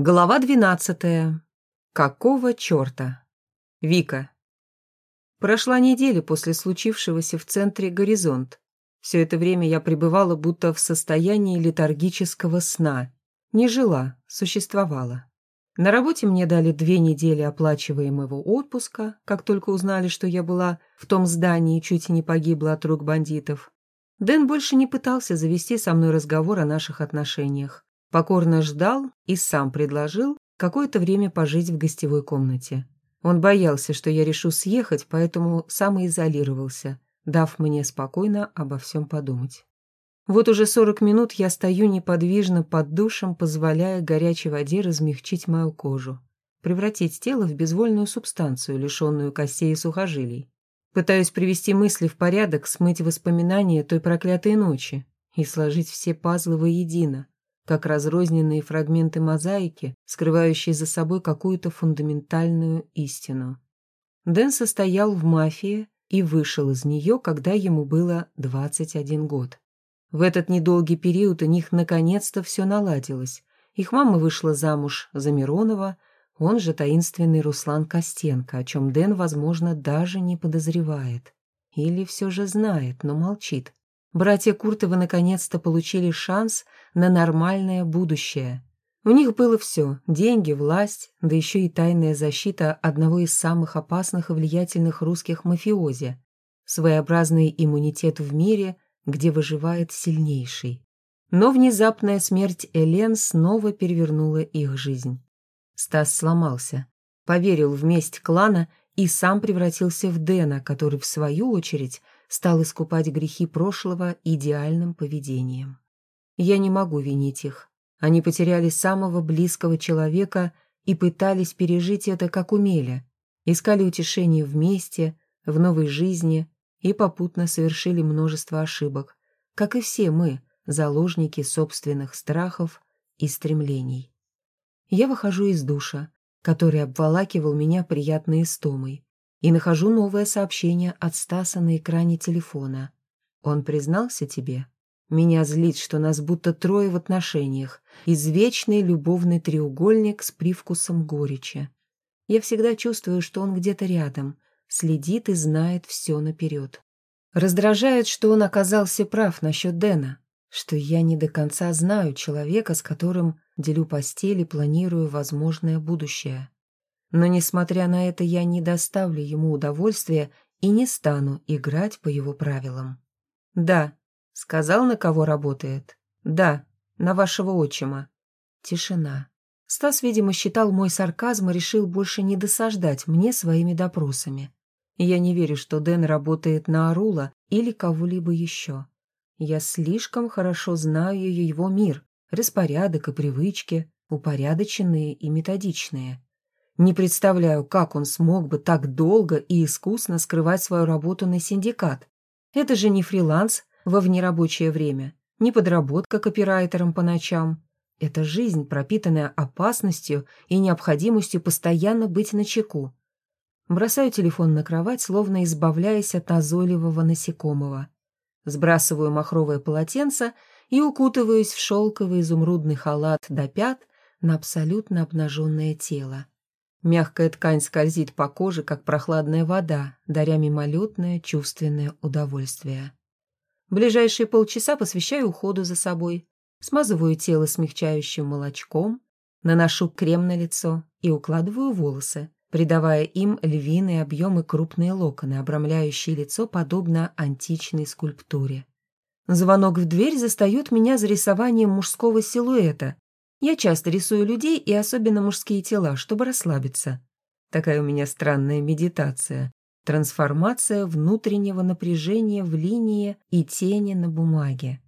Глава двенадцатая. Какого черта? Вика. Прошла неделя после случившегося в центре «Горизонт». Все это время я пребывала будто в состоянии летаргического сна. Не жила, существовала. На работе мне дали две недели оплачиваемого отпуска, как только узнали, что я была в том здании и чуть не погибла от рук бандитов. Дэн больше не пытался завести со мной разговор о наших отношениях. Покорно ждал и сам предложил какое-то время пожить в гостевой комнате. Он боялся, что я решу съехать, поэтому самоизолировался, дав мне спокойно обо всем подумать. Вот уже сорок минут я стою неподвижно под душем, позволяя горячей воде размягчить мою кожу, превратить тело в безвольную субстанцию, лишенную костей и сухожилий. Пытаюсь привести мысли в порядок, смыть воспоминания той проклятой ночи и сложить все пазлы воедино, как разрозненные фрагменты мозаики, скрывающие за собой какую-то фундаментальную истину. Дэн состоял в мафии и вышел из нее, когда ему было 21 год. В этот недолгий период у них наконец-то все наладилось. Их мама вышла замуж за Миронова, он же таинственный Руслан Костенко, о чем Дэн, возможно, даже не подозревает. Или все же знает, но молчит. Братья Куртовы наконец-то получили шанс на нормальное будущее. У них было все – деньги, власть, да еще и тайная защита одного из самых опасных и влиятельных русских мафиози. Своеобразный иммунитет в мире, где выживает сильнейший. Но внезапная смерть Элен снова перевернула их жизнь. Стас сломался, поверил в месть клана и сам превратился в Дэна, который, в свою очередь, стал искупать грехи прошлого идеальным поведением. Я не могу винить их. Они потеряли самого близкого человека и пытались пережить это как умели. Искали утешение вместе, в новой жизни и попутно совершили множество ошибок, как и все мы, заложники собственных страхов и стремлений. Я выхожу из душа, который обволакивал меня приятной истомой и нахожу новое сообщение от Стаса на экране телефона. Он признался тебе? Меня злит, что нас будто трое в отношениях, извечный любовный треугольник с привкусом горечи. Я всегда чувствую, что он где-то рядом, следит и знает все наперед. Раздражает, что он оказался прав насчет Дэна, что я не до конца знаю человека, с которым делю постель и планирую возможное будущее. Но, несмотря на это, я не доставлю ему удовольствия и не стану играть по его правилам. Да, сказал, на кого работает. Да, на вашего отчима. Тишина. Стас, видимо, считал мой сарказм и решил больше не досаждать мне своими допросами. Я не верю, что Дэн работает на Арула или кого-либо еще. Я слишком хорошо знаю его мир, распорядок и привычки, упорядоченные и методичные. Не представляю, как он смог бы так долго и искусно скрывать свою работу на синдикат. Это же не фриланс во внерабочее время, не подработка копирайтером по ночам. Это жизнь, пропитанная опасностью и необходимостью постоянно быть начеку. Бросаю телефон на кровать, словно избавляясь от назойливого насекомого. Сбрасываю махровое полотенце и укутываюсь в шелковый изумрудный халат до пят на абсолютно обнаженное тело. Мягкая ткань скользит по коже, как прохладная вода, даря мимолетное чувственное удовольствие. Ближайшие полчаса посвящаю уходу за собой. Смазываю тело смягчающим молочком, наношу крем на лицо и укладываю волосы, придавая им львиные объемы крупные локоны, обрамляющие лицо подобно античной скульптуре. Звонок в дверь застает меня за рисованием мужского силуэта, я часто рисую людей и особенно мужские тела, чтобы расслабиться. Такая у меня странная медитация. Трансформация внутреннего напряжения в линии и тени на бумаге.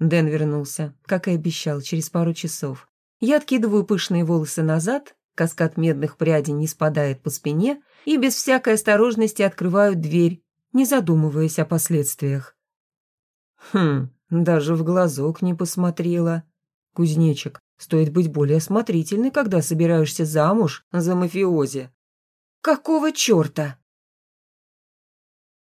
Дэн вернулся, как и обещал, через пару часов. Я откидываю пышные волосы назад, каскад медных прядей не спадает по спине и без всякой осторожности открываю дверь, не задумываясь о последствиях. Хм, даже в глазок не посмотрела. Кузнечик, Стоит быть более осмотрительной, когда собираешься замуж за мафиози. «Какого черта?»